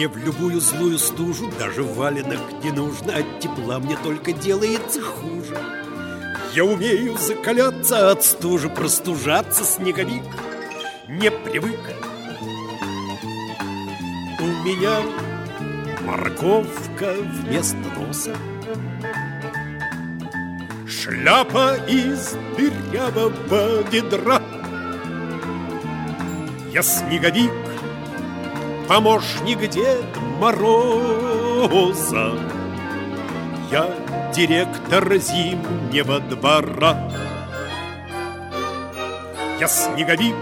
Мне в любую злую стужу даже валенок не нужно От тепла мне только делается хуже. Я умею закаляться от стужи Простужаться, снеговик, не привык. У меня морковка вместо носа Шляпа из дырявого ведра Я снеговик, помощник Дед Мороза. Я директор зимнего двора. Я снеговик,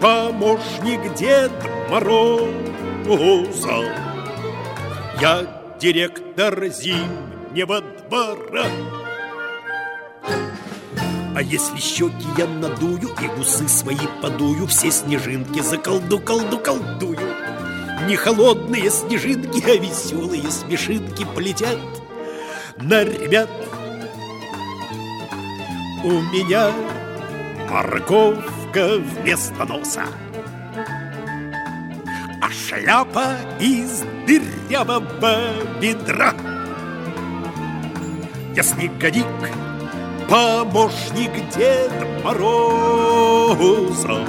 помощник Дед Мороза. Я директор зимнего двора. А если щеки я надую и усы свои подую, Все снежинки заколду, колду, колдую. Не холодные снежинки, а веселые смешинки полетят на ребят. У меня морковка вместо носа, А шляпа из дырявого бедра. Я снеговик, помощник Дед Мороза.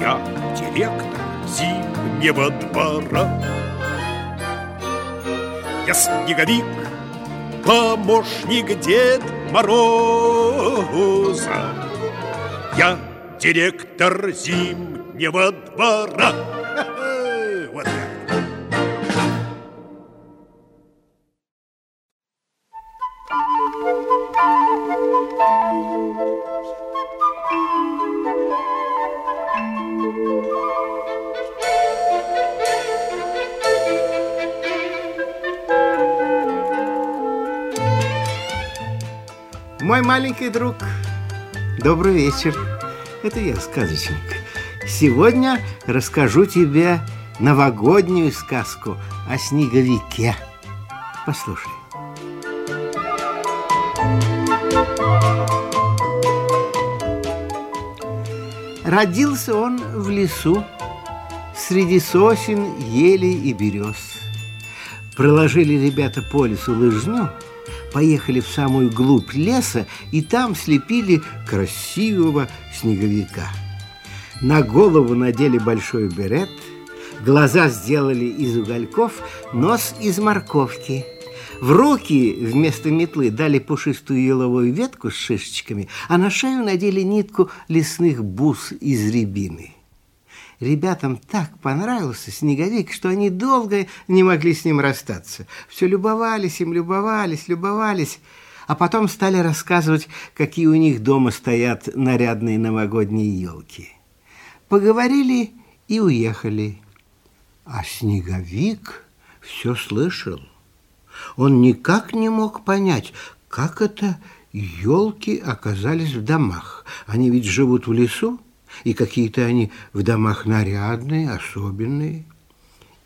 Я директор зимнего двора. Я снеговик, помощник Дед Мороза. Я директор зимнего двора. Мой маленький друг, добрый вечер. Это я, сказочник. Сегодня расскажу тебе новогоднюю сказку о снеговике. Послушай. Родился он в лесу среди сосен, елей и берез. Проложили ребята по лесу лыжню, поехали в самую глубь леса и там слепили красивого снеговика. На голову надели большой берет, глаза сделали из угольков, нос из морковки. В руки вместо метлы дали пушистую еловую ветку с шишечками, а на шею надели нитку лесных бус из рябины. Ребятам так понравился снеговик, что они долго не могли с ним расстаться. Все любовались им, любовались, любовались, а потом стали рассказывать, какие у них дома стоят нарядные новогодние елки. Поговорили и уехали. А снеговик все слышал. Он никак не мог понять, как это елки оказались в домах. Они ведь живут в лесу, и какие-то они в домах нарядные, особенные.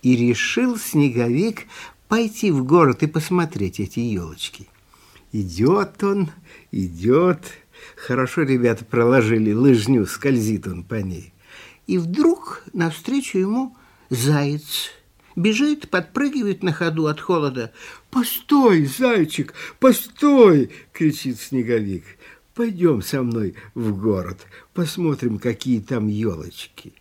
И решил снеговик пойти в город и посмотреть эти елочки. Идет он, идет. Хорошо ребята проложили лыжню, скользит он по ней. И вдруг навстречу ему заяц. Бежит, подпрыгивает на ходу от холода. «Постой, зайчик, постой!» — кричит снеговик. Пойдем со мной в город, посмотрим, какие там елочки.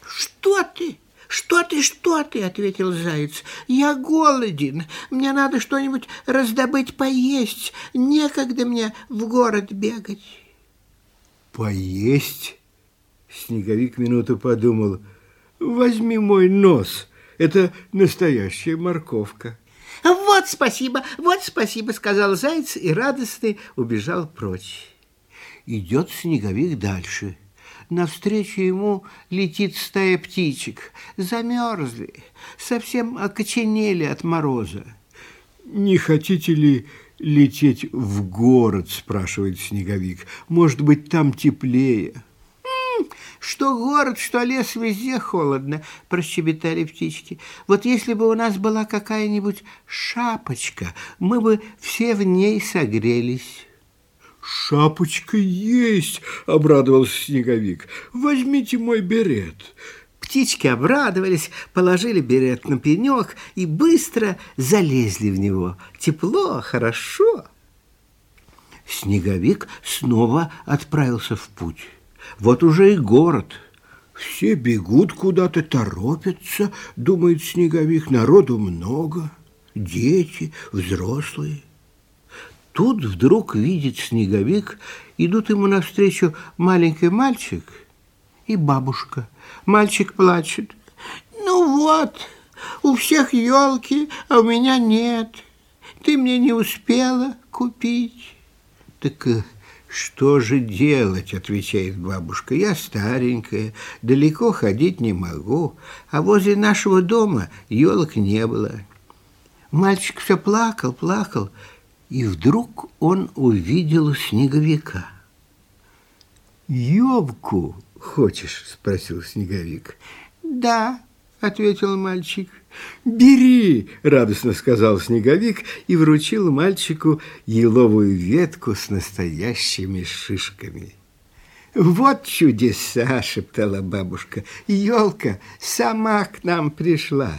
Что ты? Что ты, что ты, ответил заяц. Я голоден. Мне надо что-нибудь раздобыть поесть. Некогда мне в город бегать. Поесть? Снеговик минуту подумал. Возьми мой нос. Это настоящая морковка. Вот спасибо, вот спасибо, сказал заяц и радостный убежал прочь. Идет снеговик дальше. Навстречу ему летит стая птичек. Замерзли, совсем окоченели от мороза. «Не хотите ли лететь в город?» – спрашивает снеговик. «Может быть, там теплее?» Что город, что лес, везде холодно, прощебетали птички. Вот если бы у нас была какая-нибудь шапочка, мы бы все в ней согрелись. «Шапочка есть!» — обрадовался Снеговик. «Возьмите мой берет». Птички обрадовались, положили берет на пенек и быстро залезли в него. Тепло, хорошо. Снеговик снова отправился в путь. Вот уже и город. Все бегут куда-то, торопятся, думает Снеговик. Народу много, дети, взрослые. Тут вдруг видит Снеговик, идут ему навстречу маленький мальчик и бабушка. Мальчик плачет. «Ну вот, у всех елки, а у меня нет. Ты мне не успела купить». «Так э, что же делать?» – отвечает бабушка. «Я старенькая, далеко ходить не могу, а возле нашего дома елок не было». Мальчик все плакал, плакал, и вдруг он увидел снеговика. «Елку хочешь?» – спросил снеговик. «Да», – ответил мальчик. «Бери!» – радостно сказал Снеговик и вручил мальчику еловую ветку с настоящими шишками. «Вот чудеса!» – шептала бабушка. «Елка сама к нам пришла.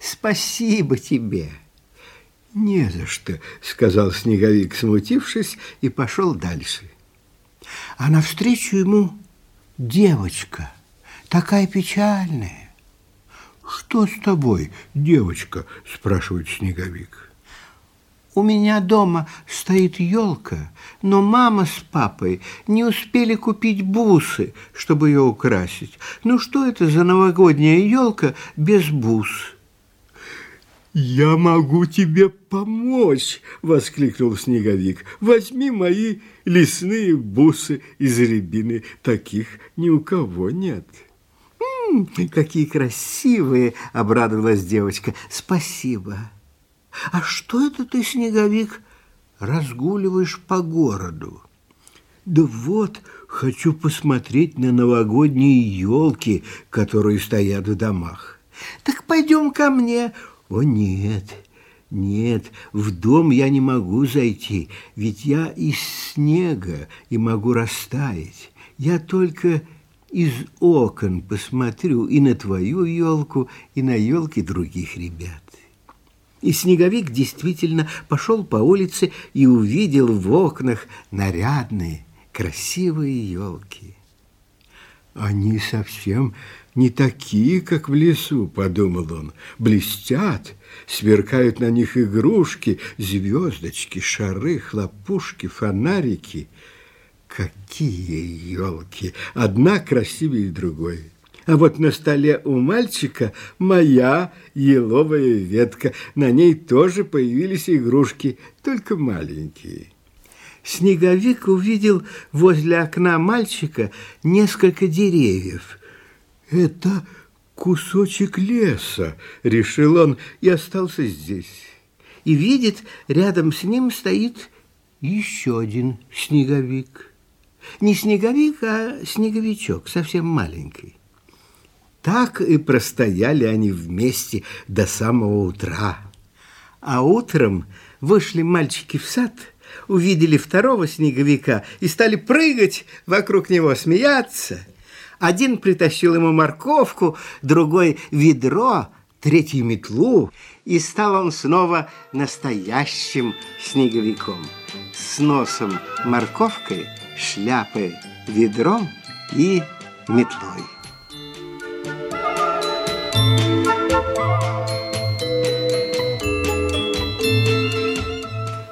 Спасибо тебе!» «Не за что!» – сказал Снеговик, смутившись, и пошел дальше. А навстречу ему девочка, такая печальная, «Что с тобой, девочка?» – спрашивает Снеговик. «У меня дома стоит елка, но мама с папой не успели купить бусы, чтобы ее украсить. Ну что это за новогодняя елка без бус?» «Я могу тебе помочь!» – воскликнул Снеговик. «Возьми мои лесные бусы из рябины, таких ни у кого нет». «Какие красивые!» – обрадовалась девочка. «Спасибо!» «А что это ты, снеговик, разгуливаешь по городу?» «Да вот, хочу посмотреть на новогодние елки, которые стоят в домах». «Так пойдем ко мне!» «О, нет!» Нет, в дом я не могу зайти, ведь я из снега и могу растаять. Я только из окон посмотрю и на твою елку, и на елки других ребят. И снеговик действительно пошел по улице и увидел в окнах нарядные, красивые елки. Они совсем не такие, как в лесу, подумал он. Блестят, сверкают на них игрушки, звездочки, шары, хлопушки, фонарики – Какие елки! Одна красивее другой. А вот на столе у мальчика моя еловая ветка. На ней тоже появились игрушки, только маленькие. Снеговик увидел возле окна мальчика несколько деревьев. «Это кусочек леса», — решил он и остался здесь. И видит, рядом с ним стоит еще один снеговик. Не снеговик, а снеговичок, совсем маленький. Так и простояли они вместе до самого утра. А утром вышли мальчики в сад, увидели второго снеговика и стали прыгать вокруг него, смеяться. Один притащил ему морковку, другой ведро, третий метлу, и стал он снова настоящим снеговиком с носом морковкой – шляпы ведром и метлой.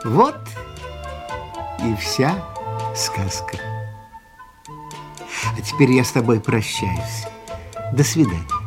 Вот и вся сказка. А теперь я с тобой прощаюсь. До свидания.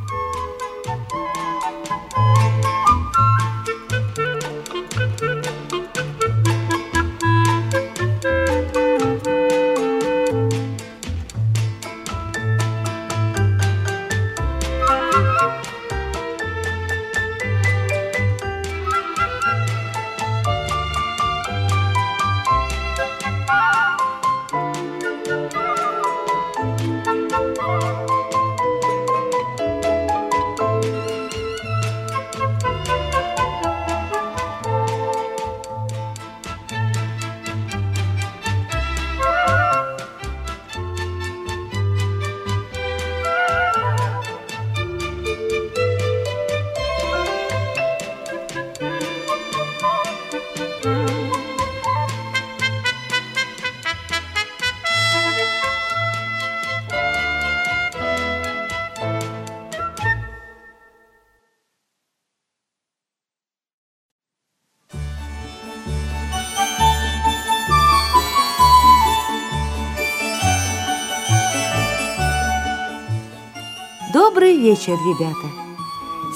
Вечер, ребята!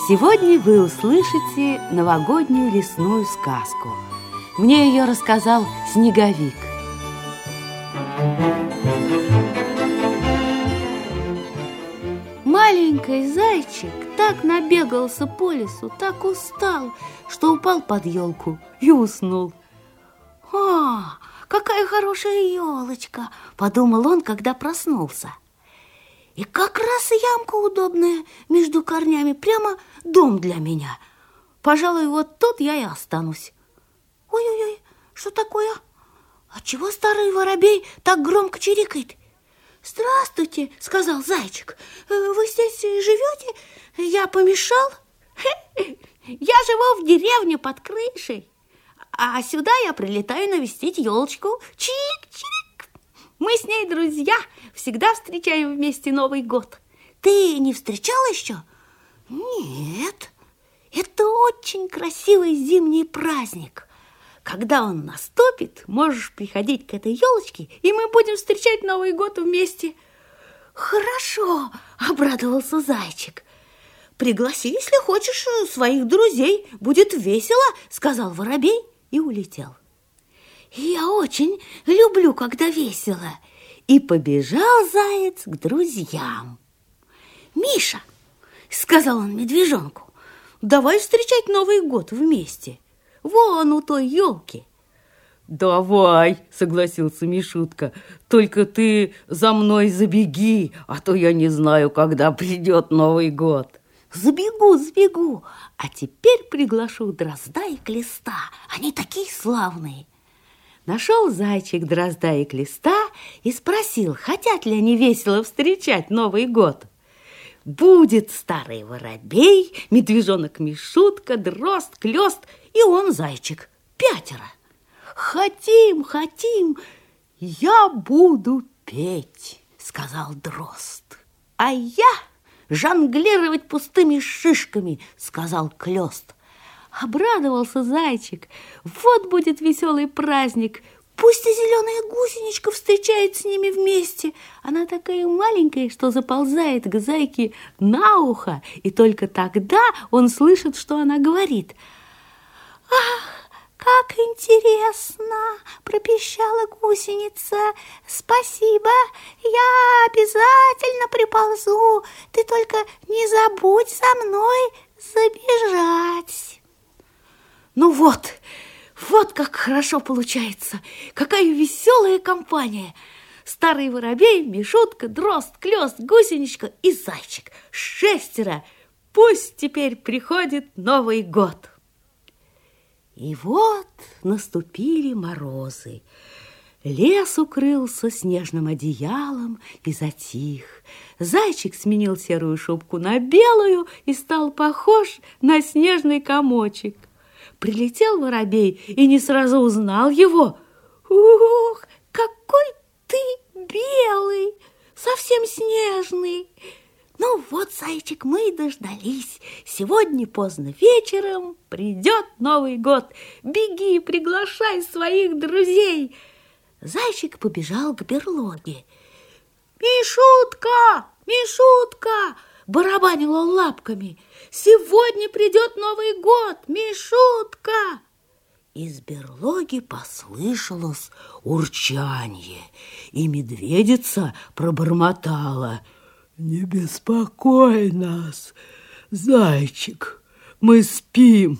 Сегодня вы услышите новогоднюю лесную сказку. Мне ее рассказал Снеговик. Маленький зайчик так набегался по лесу, так устал, что упал под елку и уснул. «А, какая хорошая елочка!» – подумал он, когда проснулся. И как раз ямка удобная между корнями, прямо дом для меня. Пожалуй, вот тут я и останусь. Ой-ой-ой, что такое? А чего старый воробей так громко чирикает? Здравствуйте, сказал зайчик. «Э, вы здесь живете? Я помешал? Я живу в деревне под крышей. А сюда я прилетаю навестить елочку. Чик-чик. Мы с ней друзья, всегда встречаем вместе Новый год. Ты не встречал еще? Нет. Это очень красивый зимний праздник. Когда он наступит, можешь приходить к этой елочке, и мы будем встречать Новый год вместе. Хорошо, обрадовался зайчик. Пригласи, если хочешь, своих друзей. Будет весело, сказал воробей и улетел. Я очень люблю, когда весело. И побежал заяц к друзьям. Миша, сказал он медвежонку, давай встречать Новый год вместе. Вон у той елки. «Давай!» — согласился Мишутка. «Только ты за мной забеги, а то я не знаю, когда придет Новый год». Забегу, забегу, а теперь приглашу дрозда и клеста. Они такие славные. Нашел зайчик дрозда и клеста и спросил, хотят ли они весело встречать Новый год. Будет старый воробей, медвежонок Мишутка, дрозд, клёст и он зайчик. Пятеро. Хотим, хотим, я буду петь, сказал дрозд. А я жонглировать пустыми шишками, сказал клёст. Обрадовался зайчик. Вот будет веселый праздник. Пусть и зеленая гусеничка встречает с ними вместе. Она такая маленькая, что заползает к зайке на ухо, и только тогда он слышит, что она говорит. «Ах, как интересно!» – пропищала гусеница. «Спасибо, я обязательно приползу. Ты только не забудь за мной забежать». Ну вот, вот как хорошо получается, какая веселая компания. Старый воробей, Мишутка, Дрозд, Клёст, Гусеничка и Зайчик. Шестеро. Пусть теперь приходит Новый год. И вот наступили морозы. Лес укрылся снежным одеялом и затих. Зайчик сменил серую шубку на белую и стал похож на снежный комочек. Прилетел воробей и не сразу узнал его. Ух, какой ты белый, совсем снежный. Ну вот, зайчик, мы и дождались. Сегодня поздно вечером придет Новый год. Беги, приглашай своих друзей. Зайчик побежал к берлоге. Мишутка, Мишутка, барабанил он лапками. Сегодня придет Новый год, Мишутка!» Из берлоги послышалось урчанье, и медведица пробормотала. «Не беспокой нас, зайчик, мы спим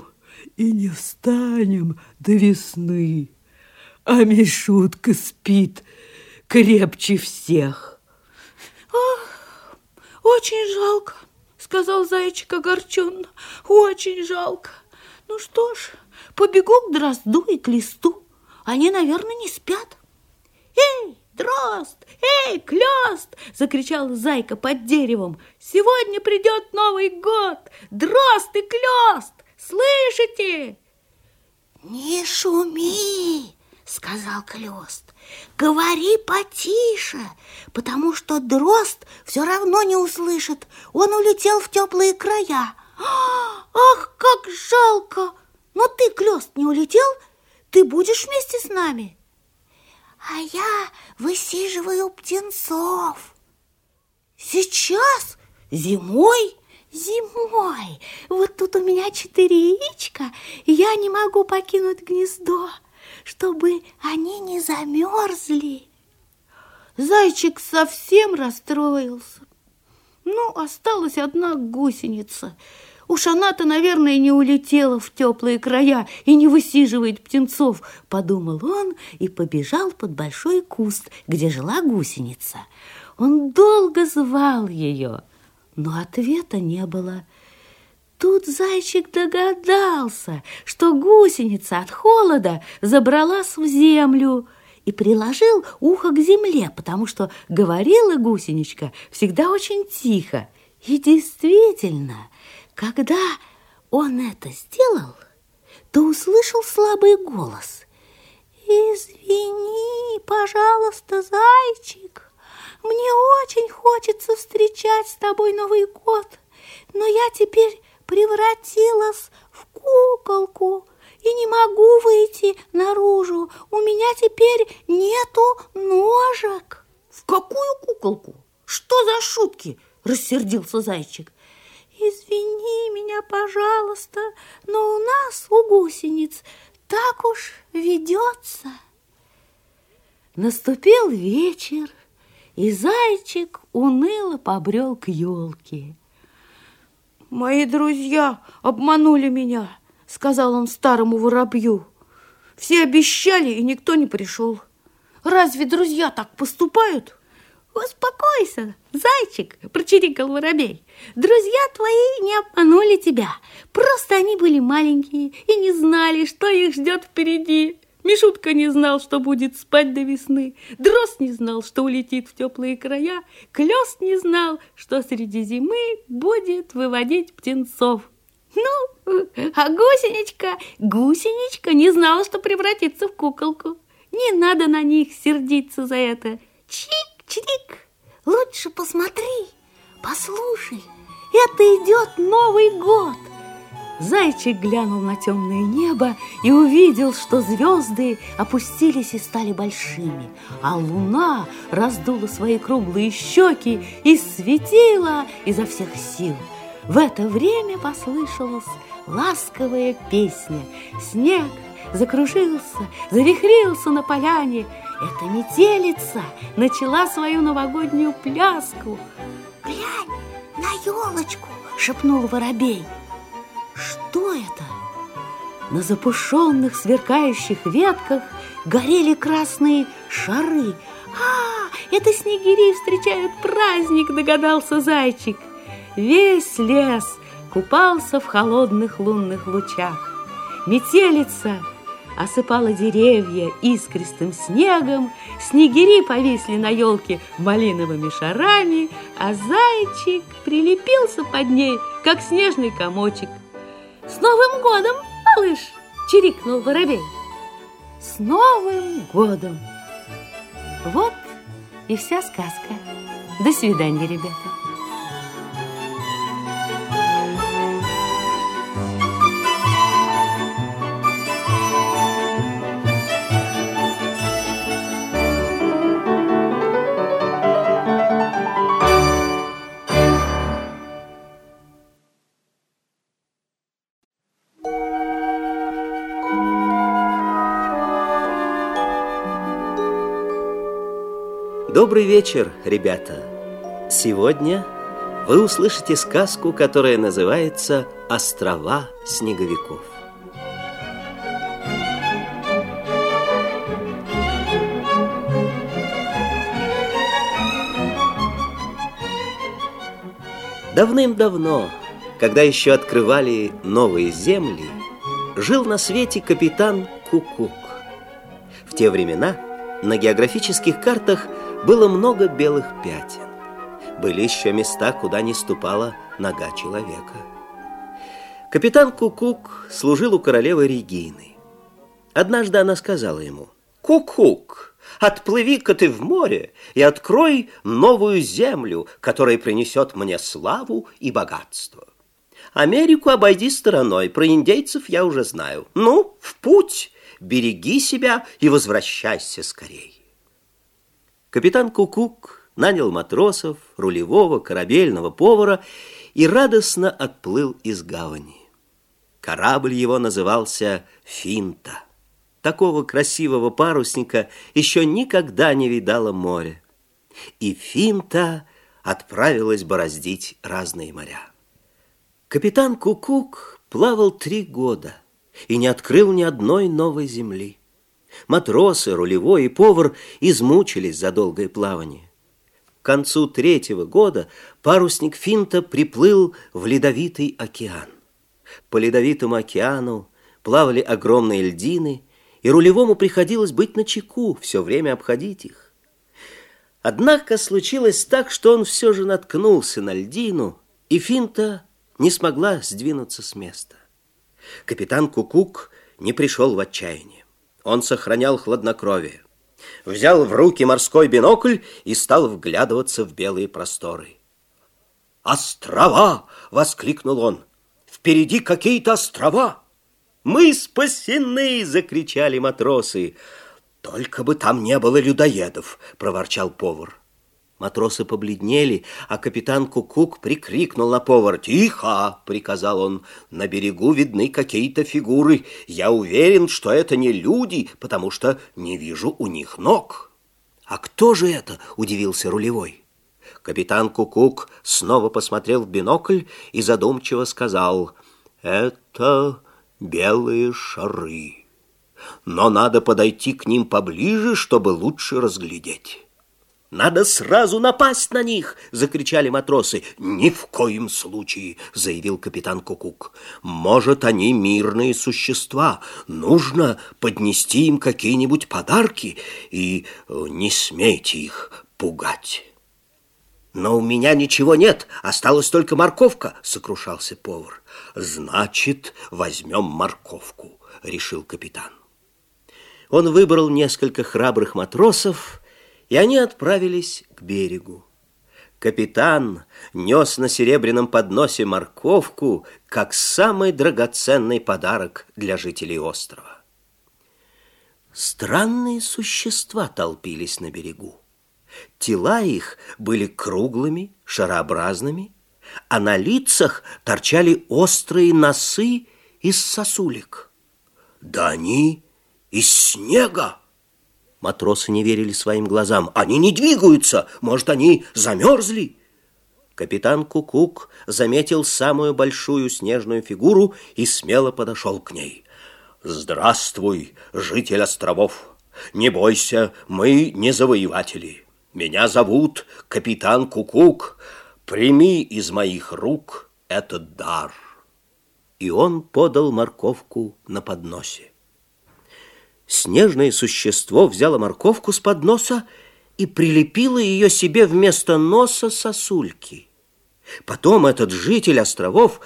и не встанем до весны, а Мишутка спит крепче всех». «Ах, очень жалко, сказал зайчик огорченно. Очень жалко. Ну что ж, побегу к дрозду и к листу. Они, наверное, не спят. Эй, дрозд! Эй, клёст! Закричал зайка под деревом. Сегодня придет Новый год! Дрозд и клёст! Слышите? Не шуми, сказал Клёст. Говори потише, потому что дрозд все равно не услышит. Он улетел в теплые края. Ах, как жалко! Но ты, Клёст, не улетел? Ты будешь вместе с нами? А я высиживаю птенцов. Сейчас? Зимой? Зимой. Вот тут у меня четыре яичка, и я не могу покинуть гнездо, чтобы они не замерзли. Зайчик совсем расстроился. Ну, осталась одна гусеница. Уж она-то, наверное, не улетела в теплые края и не высиживает птенцов, подумал он и побежал под большой куст, где жила гусеница. Он долго звал ее, но ответа не было. Тут зайчик догадался, что гусеница от холода забралась в землю и приложил ухо к земле, потому что говорила гусеничка всегда очень тихо. И действительно, когда он это сделал, то услышал слабый голос. «Извини, пожалуйста, зайчик, мне очень хочется встречать с тобой Новый год, но я теперь превратилась в куколку и не могу выйти наружу. У меня теперь нету ножек. В какую куколку? Что за шутки? Рассердился зайчик. Извини меня, пожалуйста, но у нас, у гусениц, так уж ведется. Наступил вечер, и зайчик уныло побрел к елке. «Мои друзья обманули меня», — сказал он старому воробью. «Все обещали, и никто не пришел. Разве друзья так поступают?» «Успокойся, зайчик!» – прочирикал воробей. «Друзья твои не обманули тебя. Просто они были маленькие и не знали, что их ждет впереди. Мишутка не знал, что будет спать до весны. Дрозд не знал, что улетит в теплые края. Клёст не знал, что среди зимы будет выводить птенцов. Ну, а гусеничка, гусеничка не знала, что превратится в куколку. Не надо на них сердиться за это. Чик-чирик, лучше посмотри, послушай, это идет Новый год. Зайчик глянул на темное небо и увидел, что звезды опустились и стали большими, а луна раздула свои круглые щеки и светила изо всех сил. В это время послышалась ласковая песня. Снег закружился, завихрился на поляне. Эта метелица начала свою новогоднюю пляску. «Глянь на елочку!» — шепнул воробей. Что это? На запушенных сверкающих ветках горели красные шары. А, это снегири встречают праздник, догадался зайчик. Весь лес купался в холодных лунных лучах. Метелица осыпала деревья искристым снегом, снегири повисли на елке малиновыми шарами, а зайчик прилепился под ней, как снежный комочек. С Новым годом, малыш! Чирикнул воробей. С Новым годом! Вот и вся сказка. До свидания, ребята. Добрый вечер, ребята! Сегодня вы услышите сказку, которая называется «Острова снеговиков». Давным-давно, когда еще открывали новые земли, жил на свете капитан Кукук. В те времена на географических картах – было много белых пятен. Были еще места, куда не ступала нога человека. Капитан Кукук служил у королевы Регины. Однажды она сказала ему, «Кук-кук, отплыви-ка ты в море и открой новую землю, которая принесет мне славу и богатство. Америку обойди стороной, про индейцев я уже знаю. Ну, в путь, береги себя и возвращайся скорей». Капитан Кукук нанял матросов, рулевого, корабельного повара и радостно отплыл из гавани. Корабль его назывался «Финта». Такого красивого парусника еще никогда не видало море. И Финта отправилась бороздить разные моря. Капитан Кукук плавал три года и не открыл ни одной новой земли. Матросы, рулевой и повар измучились за долгое плавание. К концу третьего года парусник Финта приплыл в ледовитый океан. По ледовитому океану плавали огромные льдины, и рулевому приходилось быть на чеку, все время обходить их. Однако случилось так, что он все же наткнулся на льдину, и Финта не смогла сдвинуться с места. Капитан Кукук не пришел в отчаяние. Он сохранял хладнокровие. Взял в руки морской бинокль и стал вглядываться в белые просторы. «Острова!» — воскликнул он. «Впереди какие-то острова!» «Мы спасены!» — закричали матросы. «Только бы там не было людоедов!» — проворчал повар. Матросы побледнели, а капитан Кукук прикрикнул на повар. «Тихо!» — приказал он. «На берегу видны какие-то фигуры. Я уверен, что это не люди, потому что не вижу у них ног». «А кто же это?» — удивился рулевой. Капитан Кукук снова посмотрел в бинокль и задумчиво сказал. «Это белые шары. Но надо подойти к ним поближе, чтобы лучше разглядеть». «Надо сразу напасть на них!» — закричали матросы. «Ни в коем случае!» — заявил капитан Кукук. «Может, они мирные существа. Нужно поднести им какие-нибудь подарки, и э, не смейте их пугать». «Но у меня ничего нет, осталась только морковка», — сокрушался повар. «Значит, возьмем морковку», — решил капитан. Он выбрал несколько храбрых матросов, и они отправились к берегу. Капитан нес на серебряном подносе морковку, как самый драгоценный подарок для жителей острова. Странные существа толпились на берегу. Тела их были круглыми, шарообразными, а на лицах торчали острые носы из сосулек. Да они из снега! Матросы не верили своим глазам. Они не двигаются, может, они замерзли? Капитан Кукук заметил самую большую снежную фигуру и смело подошел к ней. «Здравствуй, житель островов! Не бойся, мы не завоеватели. Меня зовут капитан Кукук. Прими из моих рук этот дар. И он подал морковку на подносе. Снежное существо взяло морковку с подноса и прилепило ее себе вместо носа сосульки. Потом этот житель островов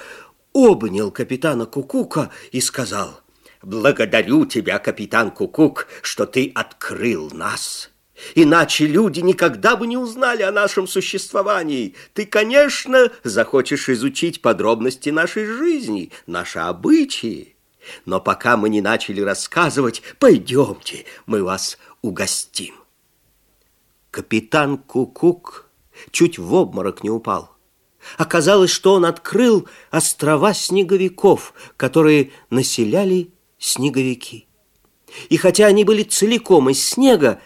обнял капитана Кукука и сказал, «Благодарю тебя, капитан Кукук, что ты открыл нас». Иначе люди никогда бы не узнали о нашем существовании. Ты, конечно, захочешь изучить подробности нашей жизни, наши обычаи. Но пока мы не начали рассказывать, пойдемте, мы вас угостим. Капитан Кукук чуть в обморок не упал. Оказалось, что он открыл острова снеговиков, которые населяли снеговики. И хотя они были целиком из снега,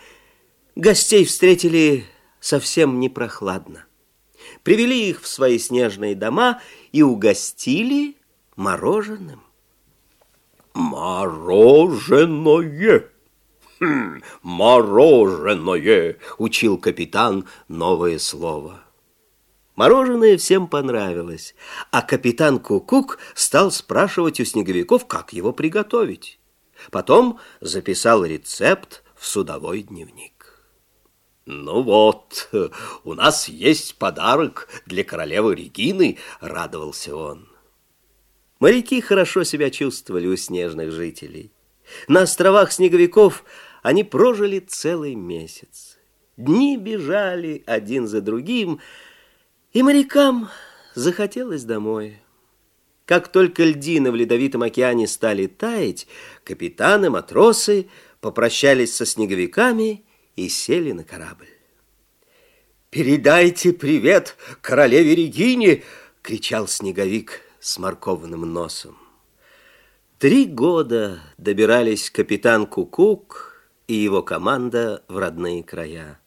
Гостей встретили совсем не прохладно. Привели их в свои снежные дома и угостили мороженым. «Мороженое! Хм, мороженое!» — учил капитан новое слово. Мороженое всем понравилось, а капитан Кукук стал спрашивать у снеговиков, как его приготовить. Потом записал рецепт в судовой дневник. «Ну вот, у нас есть подарок для королевы Регины», — радовался он. Моряки хорошо себя чувствовали у снежных жителей. На островах снеговиков они прожили целый месяц. Дни бежали один за другим, и морякам захотелось домой. Как только льдины в ледовитом океане стали таять, капитаны, матросы попрощались со снеговиками и сели на корабль. «Передайте привет королеве Регине!» — кричал снеговик с морковным носом. Три года добирались капитан Кукук и его команда в родные края.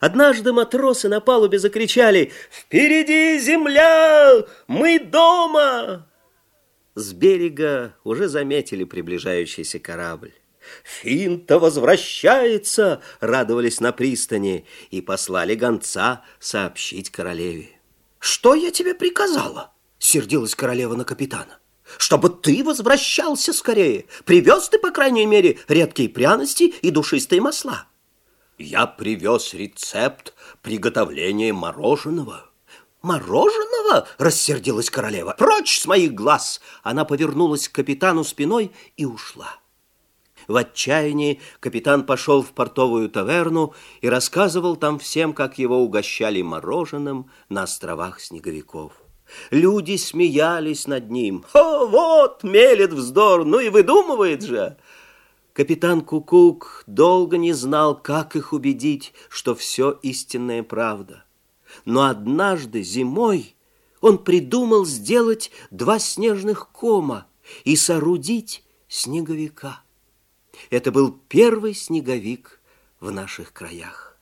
Однажды матросы на палубе закричали «Впереди земля! Мы дома!» С берега уже заметили приближающийся корабль. «Финта возвращается!» — радовались на пристани и послали гонца сообщить королеве. «Что я тебе приказала?» — сердилась королева на капитана. «Чтобы ты возвращался скорее. Привез ты, по крайней мере, редкие пряности и душистые масла». Я привез рецепт приготовления мороженого. «Мороженого?» – рассердилась королева. «Прочь с моих глаз!» Она повернулась к капитану спиной и ушла. В отчаянии капитан пошел в портовую таверну и рассказывал там всем, как его угощали мороженым на островах снеговиков. Люди смеялись над ним. «О, вот, мелет вздор, ну и выдумывает же!» Капитан Кукук долго не знал, как их убедить, что все истинная правда. Но однажды зимой он придумал сделать два снежных кома и соорудить снеговика. Это был первый снеговик в наших краях.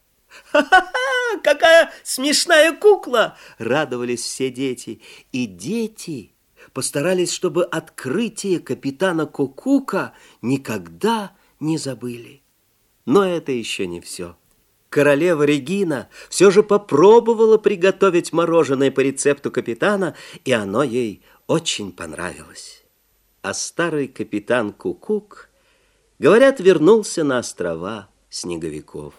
«Ха-ха-ха! Какая смешная кукла!» — радовались все дети. И дети постарались, чтобы открытие капитана Кукука никогда не забыли. Но это еще не все. Королева Регина все же попробовала приготовить мороженое по рецепту капитана, и оно ей очень понравилось. А старый капитан Кукук, говорят, вернулся на острова снеговиков.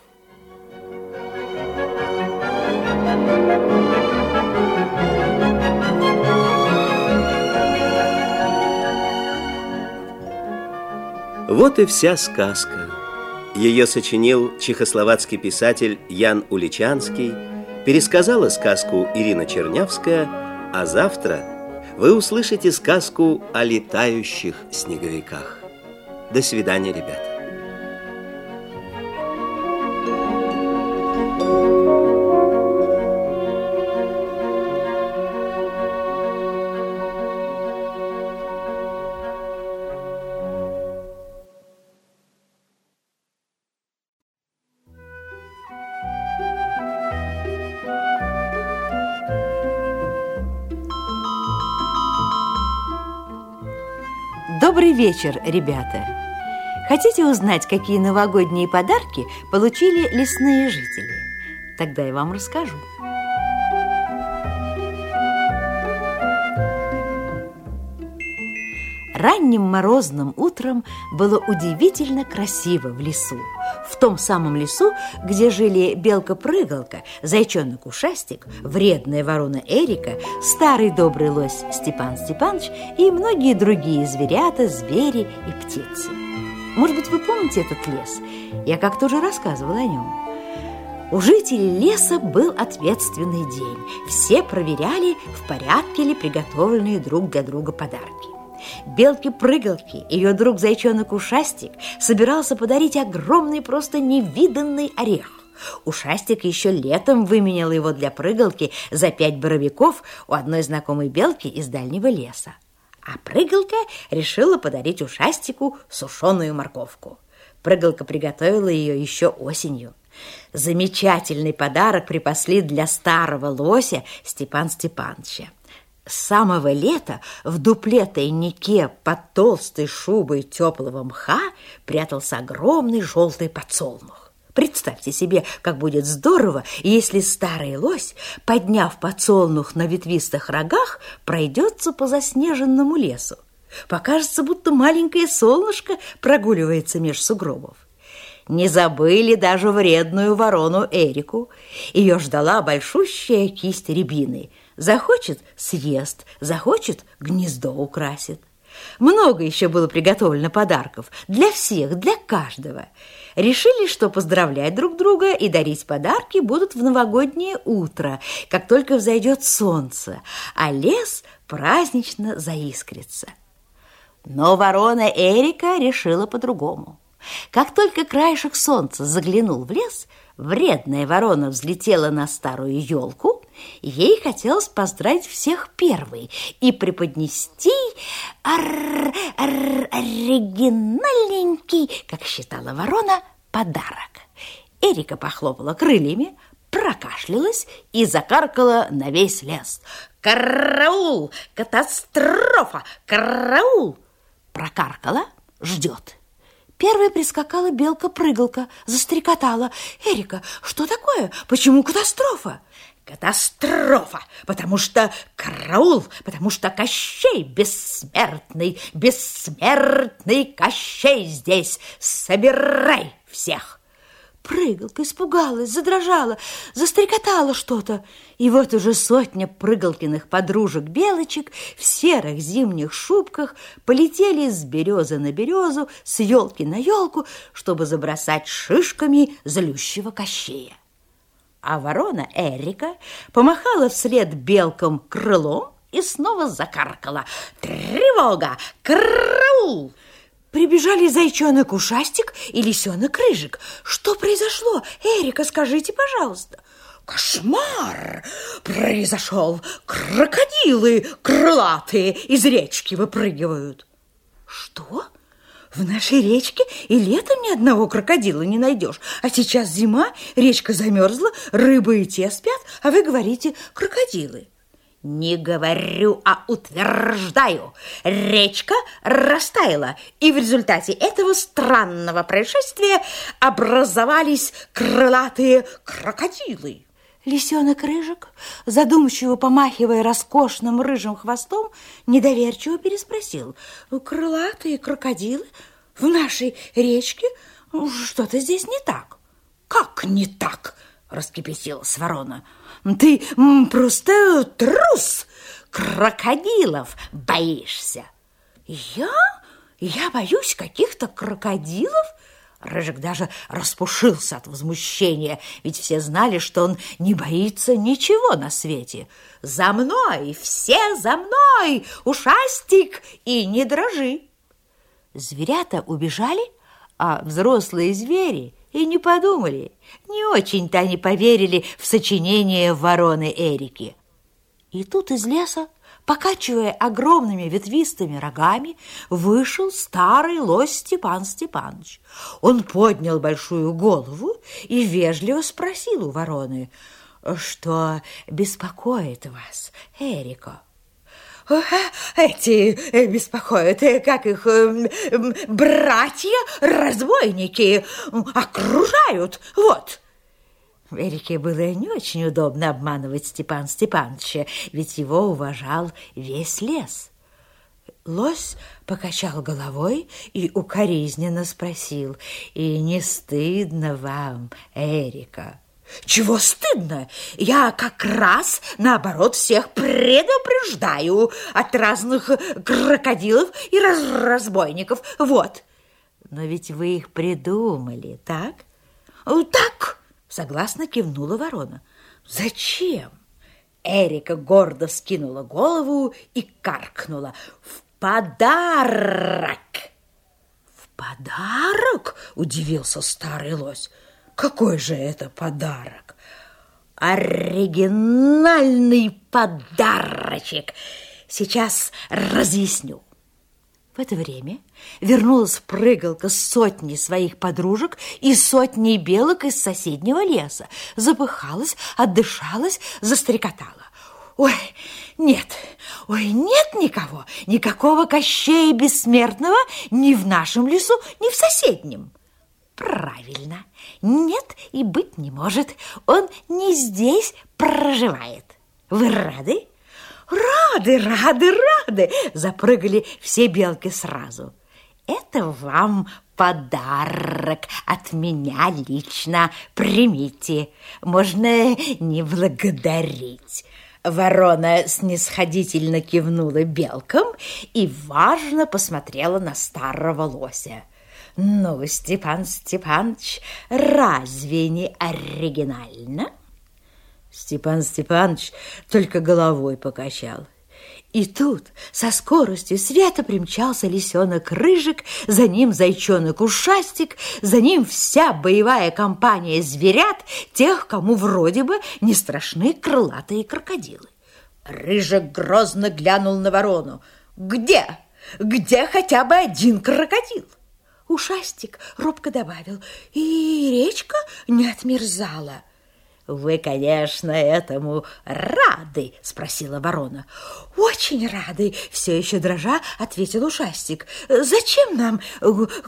Вот и вся сказка. Ее сочинил чехословацкий писатель Ян Уличанский, пересказала сказку Ирина Чернявская, а завтра вы услышите сказку о летающих снеговиках. До свидания, ребята. Вечер, ребята! Хотите узнать, какие новогодние подарки получили лесные жители? Тогда я вам расскажу. Ранним морозным утром было удивительно красиво в лесу. В том самом лесу, где жили белка-прыгалка, зайчонок-ушастик, вредная ворона Эрика, старый добрый лось Степан Степанович и многие другие зверята, звери и птицы. Может быть, вы помните этот лес? Я как-то уже рассказывала о нем. У жителей леса был ответственный день. Все проверяли, в порядке ли приготовленные друг для друга подарки. Белке-прыгалке ее друг зайчонок Ушастик собирался подарить огромный, просто невиданный орех. Ушастик еще летом выменял его для прыгалки за пять боровиков у одной знакомой белки из дальнего леса. А прыгалка решила подарить Ушастику сушеную морковку. Прыгалка приготовила ее еще осенью. Замечательный подарок припасли для старого лося Степан Степановича. С самого лета в дупле тайнике под толстой шубой теплого мха прятался огромный желтый подсолнух. Представьте себе, как будет здорово, если старый лось, подняв подсолнух на ветвистых рогах, пройдется по заснеженному лесу. Покажется, будто маленькое солнышко прогуливается меж сугробов. Не забыли даже вредную ворону Эрику. Ее ждала большущая кисть рябины – Захочет – съест, захочет – гнездо украсит. Много еще было приготовлено подарков. Для всех, для каждого. Решили, что поздравлять друг друга и дарить подарки будут в новогоднее утро, как только взойдет солнце, а лес празднично заискрится. Но ворона Эрика решила по-другому. Как только краешек солнца заглянул в лес, вредная ворона взлетела на старую елку, ей хотелось поздравить всех первой и преподнести ор ор оригинальненький, как считала ворона, подарок. Эрика похлопала крыльями, прокашлялась и закаркала на весь лес. «Караул! Катастрофа! Караул!» Прокаркала, ждет. Первая прискакала белка-прыгалка, застрекотала. «Эрика, что такое? Почему катастрофа?» Катастрофа, потому что караул, потому что Кощей бессмертный, бессмертный Кощей здесь. Собирай всех. Прыгалка испугалась, задрожала, застрекотала что-то. И вот уже сотня прыгалкиных подружек-белочек в серых зимних шубках полетели с березы на березу, с елки на елку, чтобы забросать шишками злющего кощея. А ворона Эрика помахала вслед белкам крылом и снова закаркала. «Тревога! Караул!» Прибежали зайчонок Ушастик и лисенок Рыжик. Что произошло? Эрика, скажите, пожалуйста. Кошмар произошел. Крокодилы крылатые из речки выпрыгивают. Что? В нашей речке и летом ни одного крокодила не найдешь. А сейчас зима, речка замерзла, рыбы и те спят, а вы говорите крокодилы. Не говорю, а утверждаю. Речка растаяла, и в результате этого странного происшествия образовались крылатые крокодилы. Лисенок Рыжик, задумчиво помахивая роскошным рыжим хвостом, недоверчиво переспросил. «Крылатые крокодилы в нашей речке? Что-то здесь не так». «Как не так?» – раскипятилась ворона. Ты просто трус, крокодилов боишься. Я? Я боюсь каких-то крокодилов? Рыжик даже распушился от возмущения, ведь все знали, что он не боится ничего на свете. «За мной! Все за мной! Ушастик! И не дрожи!» Зверята убежали, а взрослые звери и не подумали. Не очень-то они поверили в сочинение вороны Эрики. И тут из леса, покачивая огромными ветвистыми рогами, вышел старый лось Степан Степанович. Он поднял большую голову и вежливо спросил у вороны, что беспокоит вас, Эрика. Эти э, беспокоят, э, как их э, братья-разбойники окружают, вот. Эрике было не очень удобно обманывать Степан Степановича, ведь его уважал весь лес. Лось покачал головой и укоризненно спросил, «И не стыдно вам, Эрика?» Чего стыдно? Я как раз, наоборот, всех предупреждаю от разных крокодилов и раз разбойников. Вот. Но ведь вы их придумали, так? Так, согласно кивнула ворона. Зачем? Эрика гордо скинула голову и каркнула. В подарок! В подарок? Удивился старый лось. Какой же это подарок? Оригинальный подарочек. Сейчас разъясню. В это время вернулась прыгалка с сотней своих подружек и сотней белок из соседнего леса. Запыхалась, отдышалась, застрекотала. Ой, нет, ой, нет никого, никакого Кощея Бессмертного ни в нашем лесу, ни в соседнем. Правильно. Нет и быть не может. Он не здесь проживает. Вы рады? Рады, рады, рады! Запрыгали все белки сразу. Это вам подарок от меня лично. Примите. Можно не благодарить. Ворона снисходительно кивнула белкам и важно посмотрела на старого лося. Ну, Степан Степанович, разве не оригинально? Степан Степанович только головой покачал. И тут со скоростью света примчался лисенок Рыжик, за ним зайчонок-ушастик, за ним вся боевая компания зверят, тех, кому вроде бы не страшны крылатые крокодилы. Рыжик грозно глянул на ворону. «Где? Где хотя бы один крокодил?» Ушастик робко добавил, «И речка не отмерзала». «Вы, конечно, этому рады?» – спросила ворона. «Очень рады!» – все еще дрожа ответил ушастик. «Зачем нам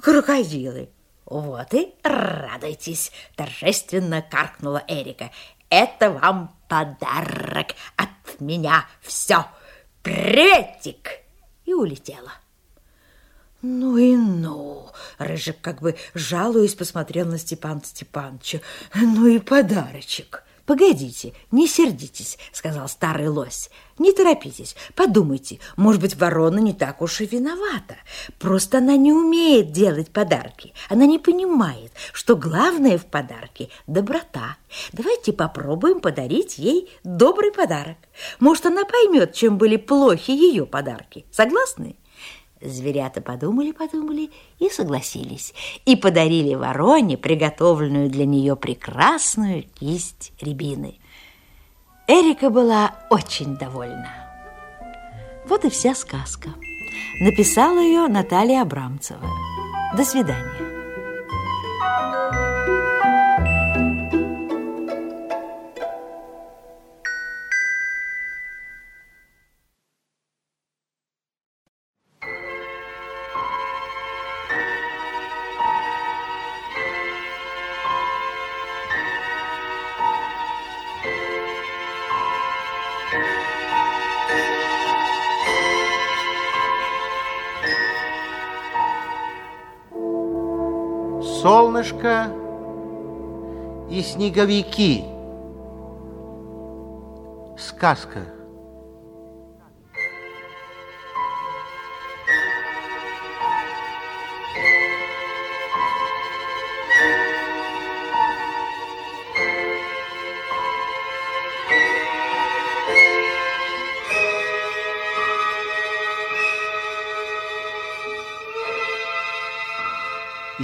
крокодилы?» «Вот и радуйтесь!» – торжественно каркнула Эрика. «Это вам подарок от меня все! Приветик!» И улетела. Ну и ну! Рыжик как бы жалуясь посмотрел на Степан Степановича. Ну и подарочек! «Погодите, не сердитесь», — сказал старый лось. «Не торопитесь, подумайте, может быть, ворона не так уж и виновата. Просто она не умеет делать подарки. Она не понимает, что главное в подарке – доброта. Давайте попробуем подарить ей добрый подарок. Может, она поймет, чем были плохи ее подарки. Согласны?» Зверята подумали-подумали и согласились, и подарили вороне приготовленную для нее прекрасную кисть рябины. Эрика была очень довольна. Вот и вся сказка. Написала ее Наталья Абрамцева. До свидания. Солнышко и снеговики. Сказка.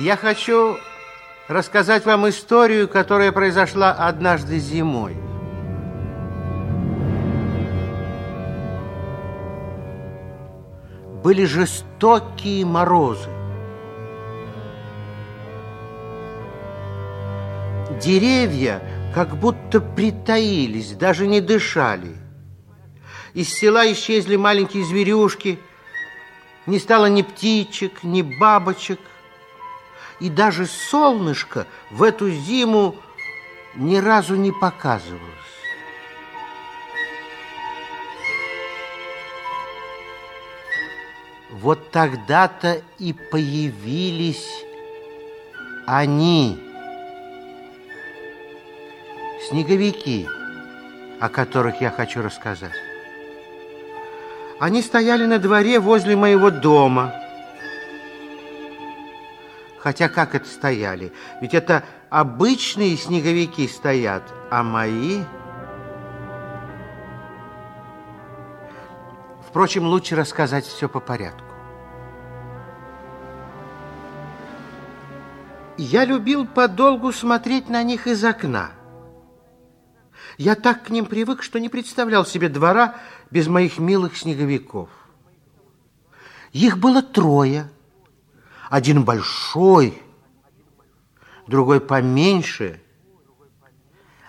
Я хочу рассказать вам историю, которая произошла однажды зимой. Были жестокие морозы. Деревья как будто притаились, даже не дышали. Из села исчезли маленькие зверюшки, не стало ни птичек, ни бабочек – и даже солнышко в эту зиму ни разу не показывалось. Вот тогда-то и появились они, снеговики, о которых я хочу рассказать. Они стояли на дворе возле моего дома – Хотя как это стояли? Ведь это обычные снеговики стоят, а мои... Впрочем, лучше рассказать все по порядку. Я любил подолгу смотреть на них из окна. Я так к ним привык, что не представлял себе двора без моих милых снеговиков. Их было трое – один большой, другой поменьше,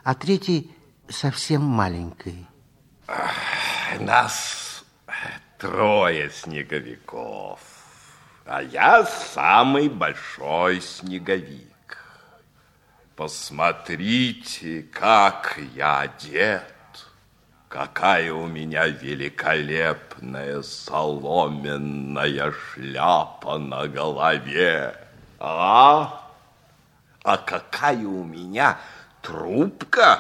а третий совсем маленький. Нас трое снеговиков, а я самый большой снеговик. Посмотрите, как я одет. Какая у меня великолепная соломенная шляпа на голове. А? А какая у меня трубка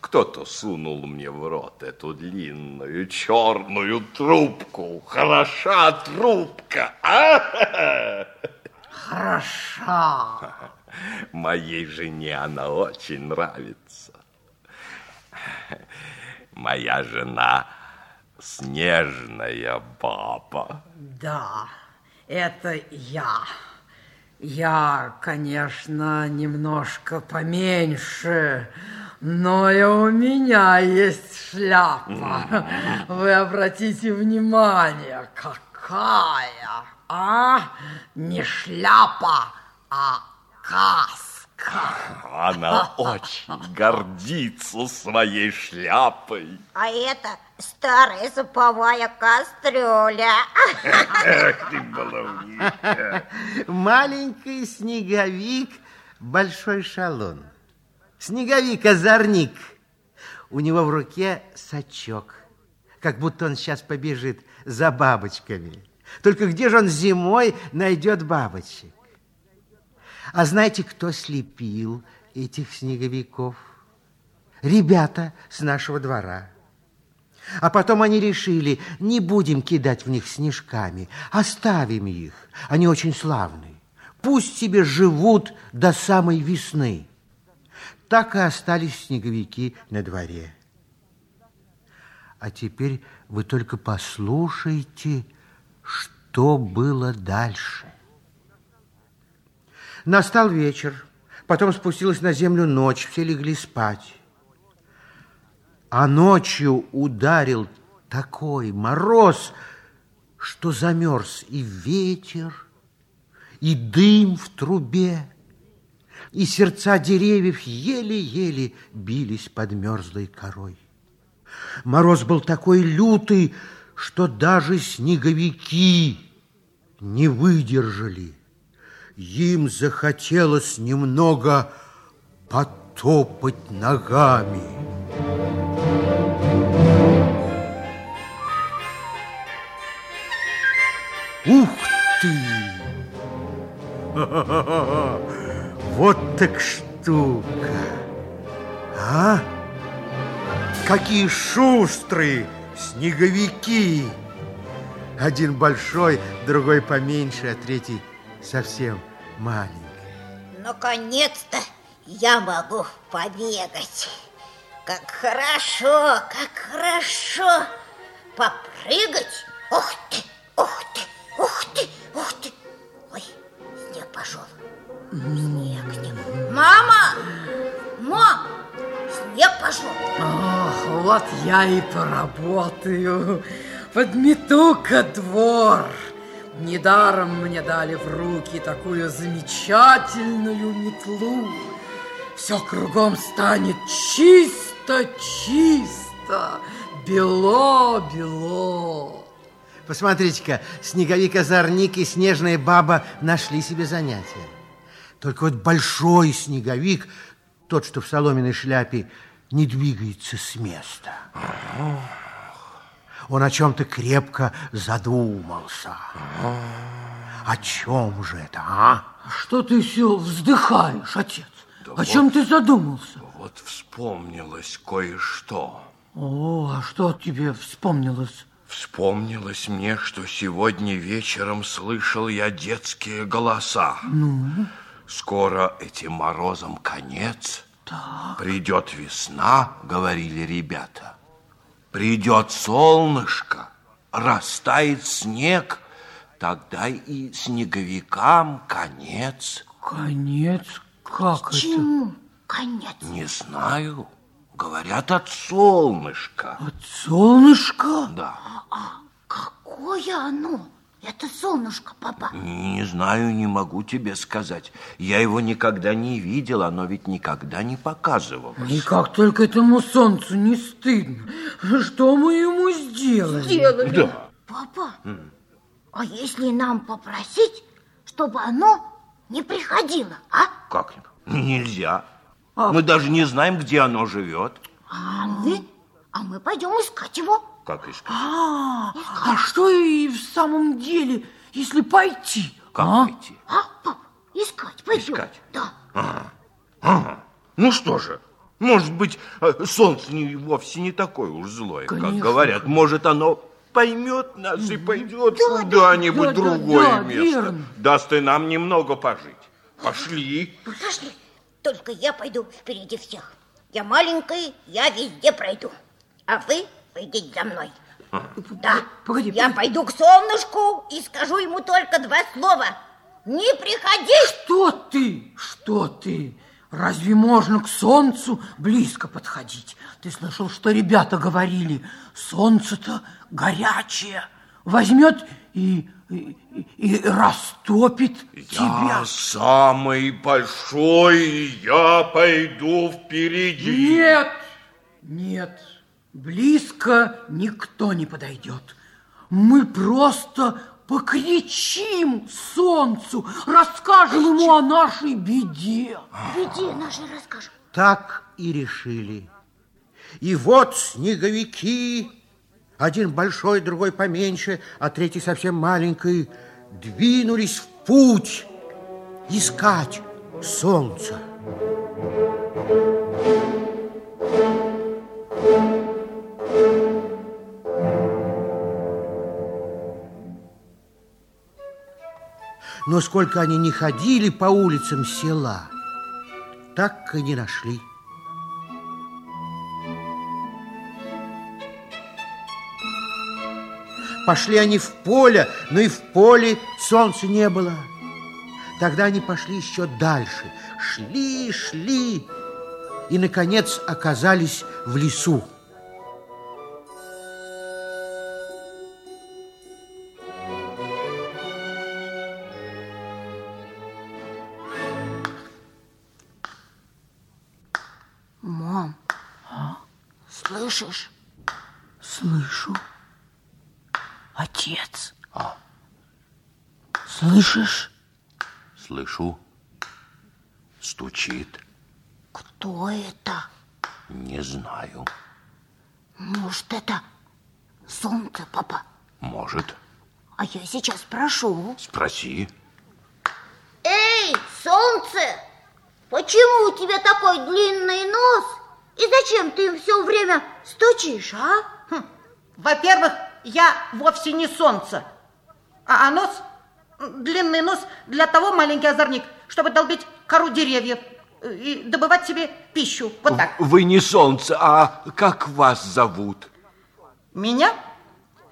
Кто-то сунул мне в рот эту длинную черную трубку. Хороша трубка, а? Хороша. Моей жене она очень нравится. Моя жена снежная баба. Да, это я. Я, конечно, немножко поменьше, но и у меня есть шляпа. Вы обратите внимание, какая, а? Не шляпа, а Она очень гордится своей шляпой. А это старая суповая кастрюля. Эх ты, баловничка. Маленький снеговик, большой шалон. Снеговик-озорник. У него в руке сачок, как будто он сейчас побежит за бабочками. Только где же он зимой найдет бабочек? А знаете, кто слепил этих снеговиков? Ребята с нашего двора. А потом они решили, не будем кидать в них снежками, оставим их. Они очень славные. Пусть себе живут до самой весны. Так и остались снеговики на дворе. А теперь вы только послушайте, что было дальше. Настал вечер, потом спустилась на землю ночь, все легли спать. А ночью ударил такой мороз, что замерз и ветер, и дым в трубе, и сердца деревьев еле-еле бились под мерзлой корой. Мороз был такой лютый, что даже снеговики не выдержали. Им захотелось немного потопать ногами. Ух ты! Вот так штука! А? Какие шустрые снеговики! Один большой, другой поменьше, а третий совсем маленькая. Наконец-то я могу побегать. Как хорошо, как хорошо попрыгать. Ух ты, ух ты, ух ты, ух ты. Ой, снег пошел. Снег, снег. Мама! Мам! Снег пошел. Ох, вот я и поработаю. Подмету-ка двор. Недаром мне дали в руки такую замечательную метлу. Все кругом станет чисто-чисто, бело-бело. Посмотрите-ка, снеговик-озорник и снежная баба нашли себе занятие. Только вот большой снеговик, тот, что в соломенной шляпе, не двигается с места. Он о чем-то крепко задумался. О чем же это, а? Что ты все вздыхаешь, отец? Да о вот, чем ты задумался? Вот вспомнилось кое-что. О, а что тебе вспомнилось? Вспомнилось мне, что сегодня вечером слышал я детские голоса. Ну? Скоро этим морозом конец. Так. Придет весна, говорили ребята. Придет солнышко, растает снег, тогда и снеговикам конец. Конец? Как Чему это? конец? Не знаю. Говорят, от солнышка. От солнышка? Да. А какое оно? Это солнышко, папа. Не знаю, не могу тебе сказать. Я его никогда не видел, оно ведь никогда не показывалось. И как только этому солнцу не стыдно, что мы ему сделали? Сделали? Да. Папа, а если нам попросить, чтобы оно не приходило, а? Как? Нельзя. А... Мы даже не знаем, где оно живет. А мы? А мы пойдем искать его. Как искать? А, а что и в самом деле, если пойти? Как а? пойти? А, пап, искать пойдем. Искать? Да. Ага. Ага. Ну что же, Может быть, э, солнце не, вовсе не такое уж злое, Конечно. как говорят. Может, оно поймет нас и пойдет куда-нибудь да, да, другое да, место. верно. Даст и нам немного пожить. Пошли. Пошли. Только я пойду впереди всех. Я маленькая, я везде пройду. А вы пойдите за мной. Да, Погоди, я пойду к солнышку и скажу ему только два слова. Не приходи! Что ты? Что ты? Разве можно к солнцу близко подходить? Ты слышал, что ребята говорили? Солнце-то горячее. Возьмет и, и, и растопит тебя. Я самый большой, я пойду впереди. Нет, нет, близко никто не подойдет. Мы просто покричим солнцу, расскажем ему о нашей беде. Веди наши расскажем. Так и решили. И вот снеговики, один большой, другой поменьше, а третий совсем маленький, двинулись в путь искать солнце. Но сколько они не ходили по улицам села, так и не нашли. Пошли они в поле, но и в поле солнца не было. Тогда они пошли еще дальше. Шли, шли и, наконец, оказались в лесу. Слышишь? Слышу. Отец. Слышишь? Слышу, стучит. Кто это? Не знаю. Может, это солнце, папа? Может, А я сейчас спрошу. спроси. Эй, солнце! Почему у тебя такой длинный нос? И зачем ты им все время стучишь, а? Хм. Во-первых, я вовсе не солнце. А, а нос, длинный нос для того, маленький озорник, чтобы долбить кору деревьев э, и добывать себе пищу. Вот так. Вы не солнце, а как вас зовут? Меня?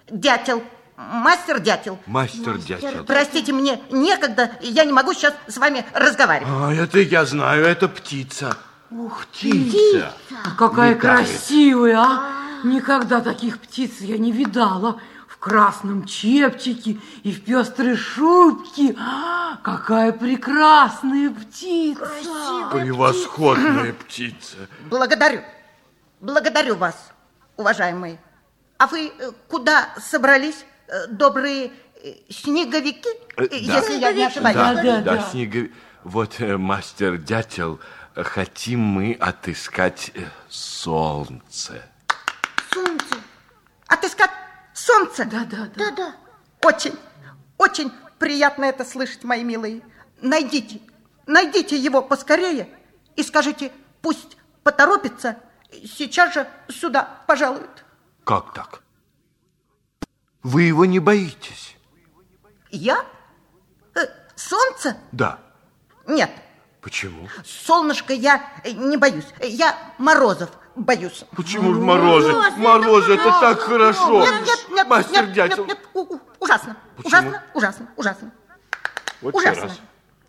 Дятел. Мастер дятел. Мастер дятел. Простите, мне некогда, и я не могу сейчас с вами разговаривать. А, это я знаю, это птица. Ух, птица. А какая Летает. красивая, а! Никогда таких птиц я не видала. В красном чепчике и в пестрой шубке. А, какая прекрасная птица! Превосходная птица. Благодарю. Благодарю вас, уважаемые. А вы э, куда собрались, э, добрые э, снеговики, да. если я не ошибаюсь? Да, Да, да, да, да. снеговик. Вот, э, мастер дятел, э, хотим мы отыскать э, солнце. Солнце. Отыскать солнце? Да, да, да. Да-да. Очень, очень приятно это слышать, мои милые. Найдите, найдите его поскорее и скажите, пусть поторопится, сейчас же сюда пожалует. Как так? Вы его не боитесь? Я? Э, солнце? Да. Нет, Почему? солнышко я э, не боюсь. Я морозов боюсь. Почему же морозы? Морозы, это так хорошо. Нет, нет, нет, Мастер нет, дятел. нет, нет, ужасно, Почему? ужасно, ужасно, ужасно, Вот ужасно.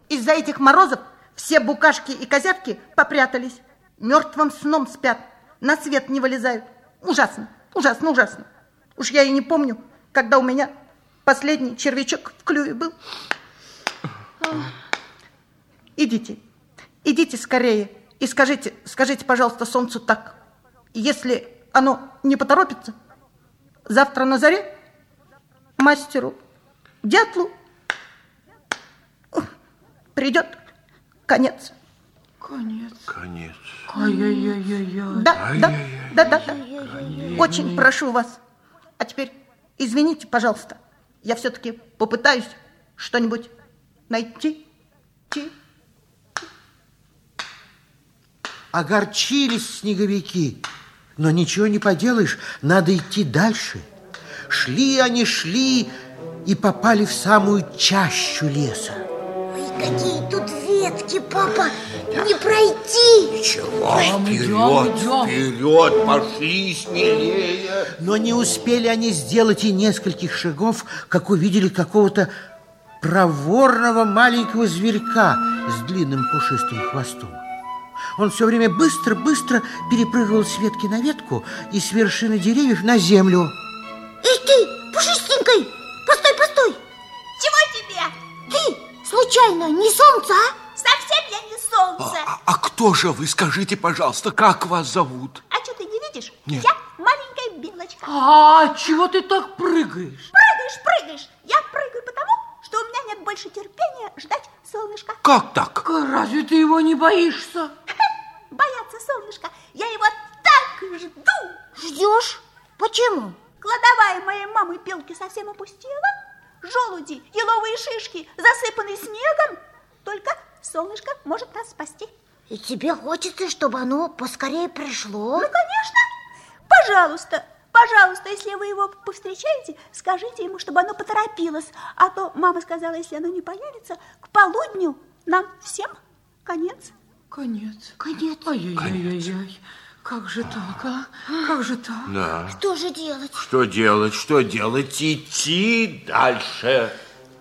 Из-за этих морозов все букашки и козявки попрятались, мертвым сном спят, на свет не вылезают. Ужасно, ужасно, ужасно. Уж я и не помню, когда у меня последний червячок в клюве был. Идите, идите скорее и скажите, скажите, пожалуйста, солнцу так. Если оно не поторопится, завтра на заре мастеру, дятлу придет конец. Конец. Конец. Ай-яй-яй-яй. Да, да, да, да, да. Очень прошу вас. А теперь извините, пожалуйста, я все-таки попытаюсь что-нибудь найти. Ти- Огорчились снеговики. Но ничего не поделаешь, надо идти дальше. Шли они, шли и попали в самую чащу леса. Ой, какие тут ветки, папа, не пройти. Ничего, вперед, вперед, пошли смелее. Но не успели они сделать и нескольких шагов, как увидели какого-то проворного маленького зверька с длинным пушистым хвостом. Он все время быстро-быстро перепрыгивал с ветки на ветку и с вершины деревьев на землю. Эй ты, пушистенькой, постой, постой. Чего тебе? Ты, случайно, не солнце, а? Совсем я не солнце. А, а кто же вы, скажите, пожалуйста, как вас зовут? А что ты не видишь? Нет. Я маленькая белочка. А чего ты так прыгаешь? Прыгаешь, прыгаешь. Я прыгаю потому, что у меня нет больше терпения ждать солнышка. Как так? Разве ты его не боишься? Бояться солнышка. Я его так жду. Ждешь? Почему? Кладовая моей мамы белки совсем опустела. Желуди, еловые шишки засыпаны снегом. Только солнышко может нас спасти. И тебе хочется, чтобы оно поскорее пришло? Ну, конечно. Пожалуйста, пожалуйста, если вы его повстречаете, скажите ему, чтобы оно поторопилось. А то мама сказала, если оно не появится, к полудню нам всем конец. Конец. Конец. Ай-яй-яй-яй. Как же так, а? Как же так? Да. Что же делать? Что делать, что делать? Идти дальше.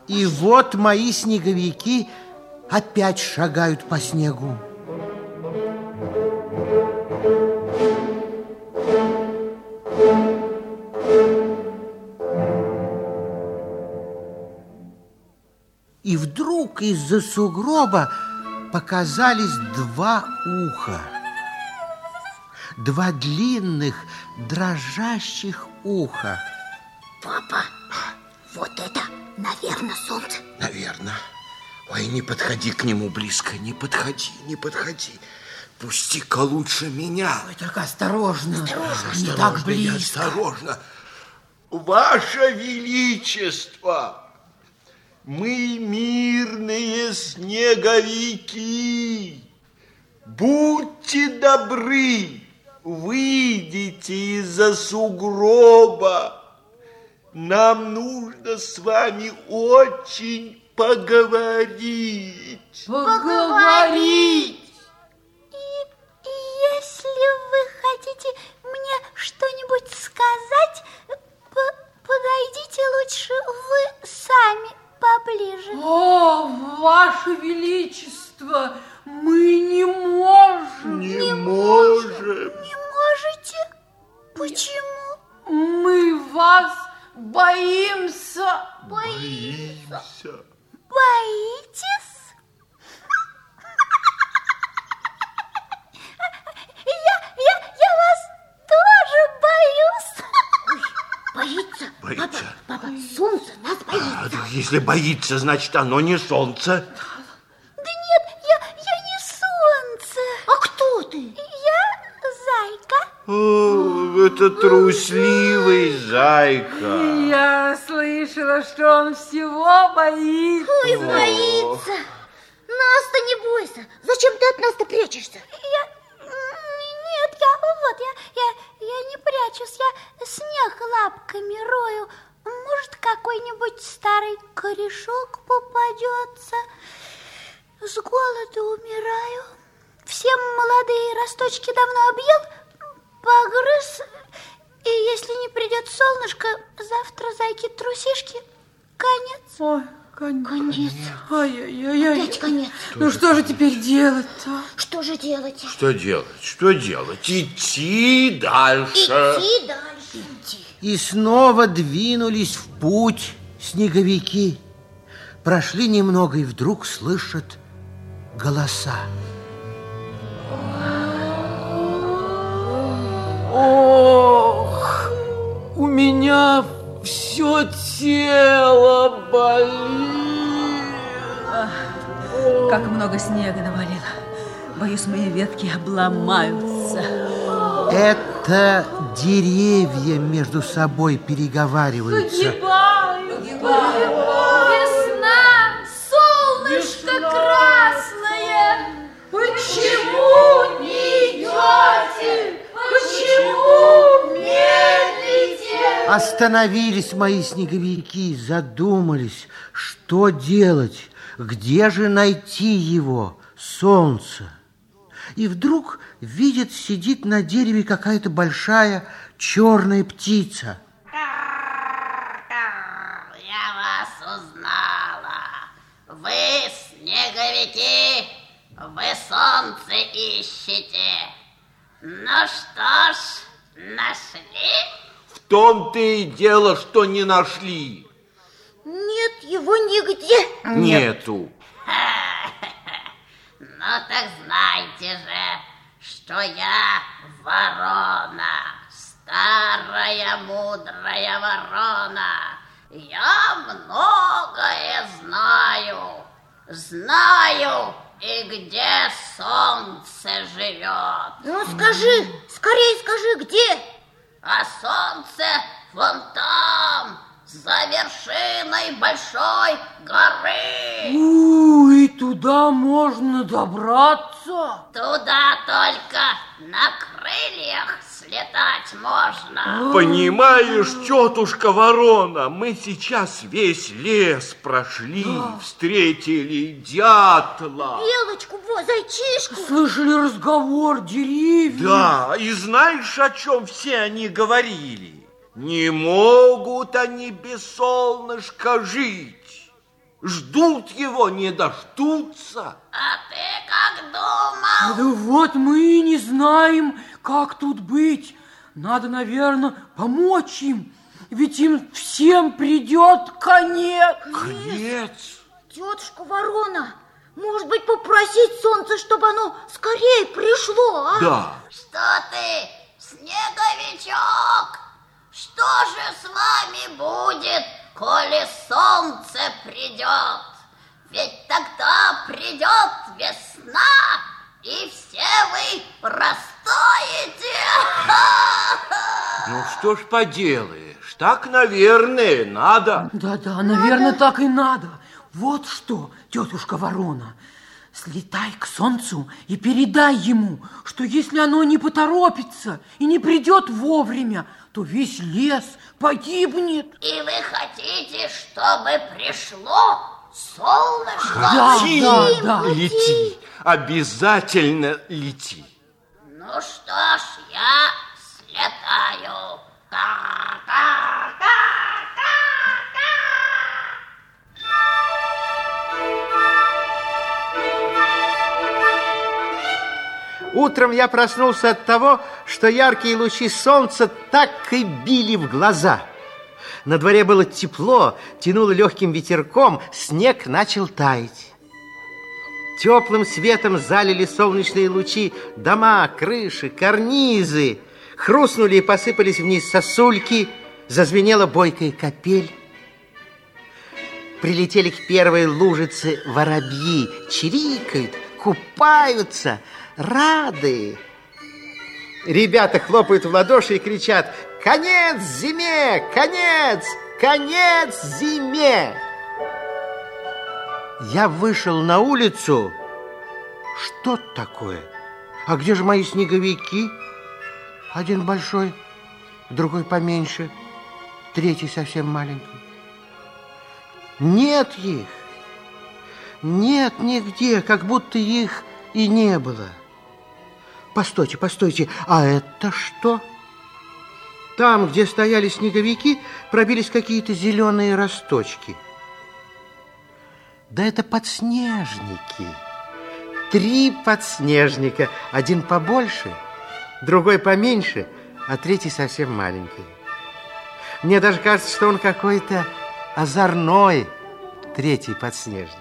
И вот мои снеговики опять шагают по снегу. И вдруг из-за сугроба показались два уха. Два длинных, дрожащих уха. Папа, вот это, наверное, солнце. Наверное. Ой, не подходи к нему близко, не подходи, не подходи. Пусти-ка лучше меня. Ой, только осторожно. Осторожно. Не так Осторожно, близко. Осторожно. Ваше Величество, мы мирные снеговики. Будьте добры, выйдите из-за сугроба. Нам нужно с вами очень поговорить. Поговорить. Поближе. О, Ваше Величество, мы не можем. Не можем. Не можете? Почему? Мы вас боимся. Боимся. Боитесь? Я, я, я вас тоже боюсь. Боится? Боится. Папа, папа, солнце нас боится. А, Если боится, значит, оно не солнце. Да нет, я, я не солнце. А кто ты? Я зайка. О, это трусливый зайка. Я слышала, что он всего боится. Ой, боится. Нас-то не бойся. Зачем ты от нас-то прячешься? Я... Нет, я... Вот, я, я, не прячусь. Я снег лапками рою. Может, какой-нибудь старый корешок попадется. С голоду умираю. Все молодые росточки давно объел, погрыз. И если не придет солнышко, завтра зайки трусишки. Конец. Ой, конец. Конец. Ай-яй-яй. Опять конец. Ну что же теперь делать-то? Что же делать? Что делать? Что делать? Идти дальше. Идти дальше. Идти. И снова двинулись в путь снеговики. Прошли немного и вдруг слышат голоса. Ох, тело болит. Как много снега навалило. Боюсь, мои ветки обломаются. Это деревья между собой переговариваются. Погибаю, Весна, солнышко Весна. красное. Почему не Остановились мои снеговики, задумались, что делать, где же найти его, солнце. И вдруг видит, сидит на дереве какая-то большая черная птица. Я вас узнала. Вы, снеговики, вы солнце ищете. Ну что ж, нашли? В том-то и дело, что не нашли. Нет его нигде. Нету. Ну так знайте же, что я ворона, старая мудрая ворона. Я многое знаю, знаю и где солнце живет. Ну скажи, скорее скажи, где? А солнце вон там, за вершиной большой горы. У, и туда можно добраться. Туда только на крыльях слетать можно. Понимаешь, тетушка Ворона, мы сейчас весь лес прошли, встретили дятла. Белочку, во, зайчишку. Слышали разговор деревьев. Да, и знаешь, о чем все они говорили? Не могут они без солнышка жить. Ждут его, не дождутся. А ты как думал? Да вот мы и не знаем, как тут быть. Надо, наверное, помочь им. Ведь им всем придет конец. Конец? Тетушка Ворона, может быть, попросить солнце, чтобы оно скорее пришло, а? Да. Что ты, снеговичок? Что же с вами будет, коли солнце придет? Ведь тогда придет весна, и все вы растаете. Ну что ж поделаешь, так, наверное, надо. Да-да, наверное, так и надо. Вот что, тетушка Ворона, слетай к солнцу и передай ему, что если оно не поторопится и не придет вовремя, то весь лес погибнет. И вы хотите, чтобы пришло солнышко? Да, да, да. Лети, обязательно лети. Ну что ж, я слетаю. Ка-ка-ка-ка-ка. Утром я проснулся от того, что яркие лучи солнца так и били в глаза. На дворе было тепло, тянуло легким ветерком, снег начал таять. Теплым светом залили солнечные лучи дома, крыши, карнизы. Хрустнули и посыпались вниз сосульки, зазвенела бойкая капель. Прилетели к первой лужице воробьи, чирикают, купаются, рады. Ребята хлопают в ладоши и кричат «Конец зиме! Конец! Конец зиме!» Я вышел на улицу. Что такое? А где же мои снеговики? Один большой, другой поменьше, третий совсем маленький. Нет их. Нет нигде, как будто их и не было. Постойте, постойте, а это что? Там, где стояли снеговики, пробились какие-то зеленые росточки. Да это подснежники. Три подснежника. Один побольше, другой поменьше, а третий совсем маленький. Мне даже кажется, что он какой-то озорной, третий подснежник.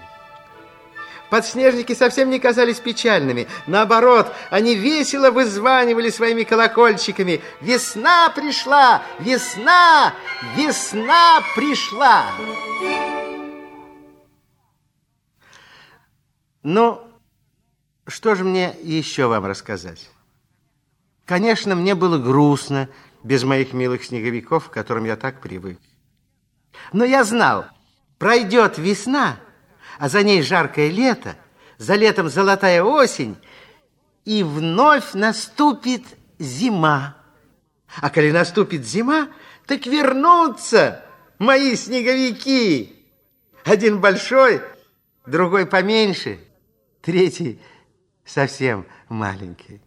Подснежники совсем не казались печальными. Наоборот, они весело вызванивали своими колокольчиками. Весна пришла! Весна! Весна пришла! Ну, что же мне еще вам рассказать? Конечно, мне было грустно без моих милых снеговиков, к которым я так привык. Но я знал, пройдет весна, а за ней жаркое лето, за летом золотая осень, и вновь наступит зима. А коли наступит зима, Так вернутся мои снеговики. Один большой, другой поменьше, третий совсем маленький.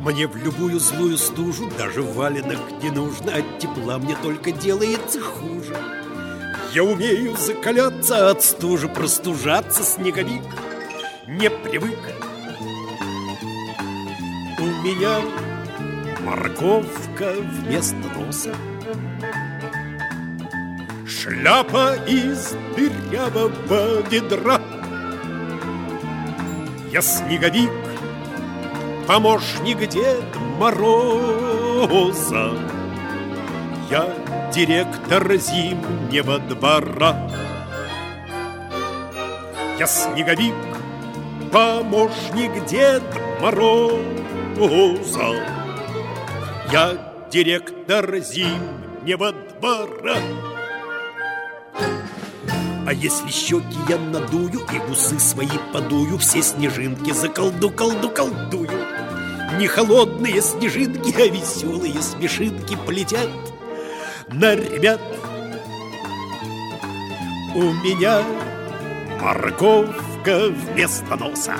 Мне в любую злую стужу даже валенок не нужно От тепла мне только делается хуже Я умею закаляться от стужи Простужаться снеговик не привык У меня морковка вместо носа Шляпа из дырявого ведра Я снеговик помощник Дед Мороза. Я директор зимнего двора. Я снеговик, помощник Дед Мороза. Я директор зимнего двора. А если щеки я надую и усы свои подую, все снежинки заколду, колду, колдую. Не холодные снежинки, а веселые смешинки полетят на ребят. У меня морковка вместо носа,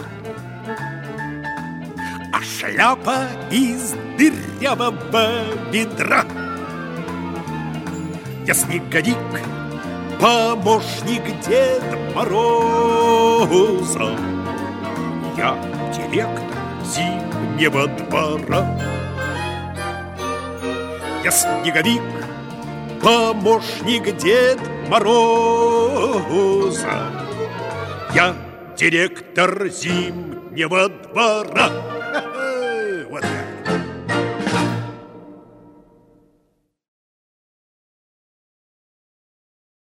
а шляпа из дырявого ведра. Я снеговик, помощник Деда Мороза. Я директор зимнего двора. Я снеговик, помощник Дед Мороза. Я директор зимнего двора.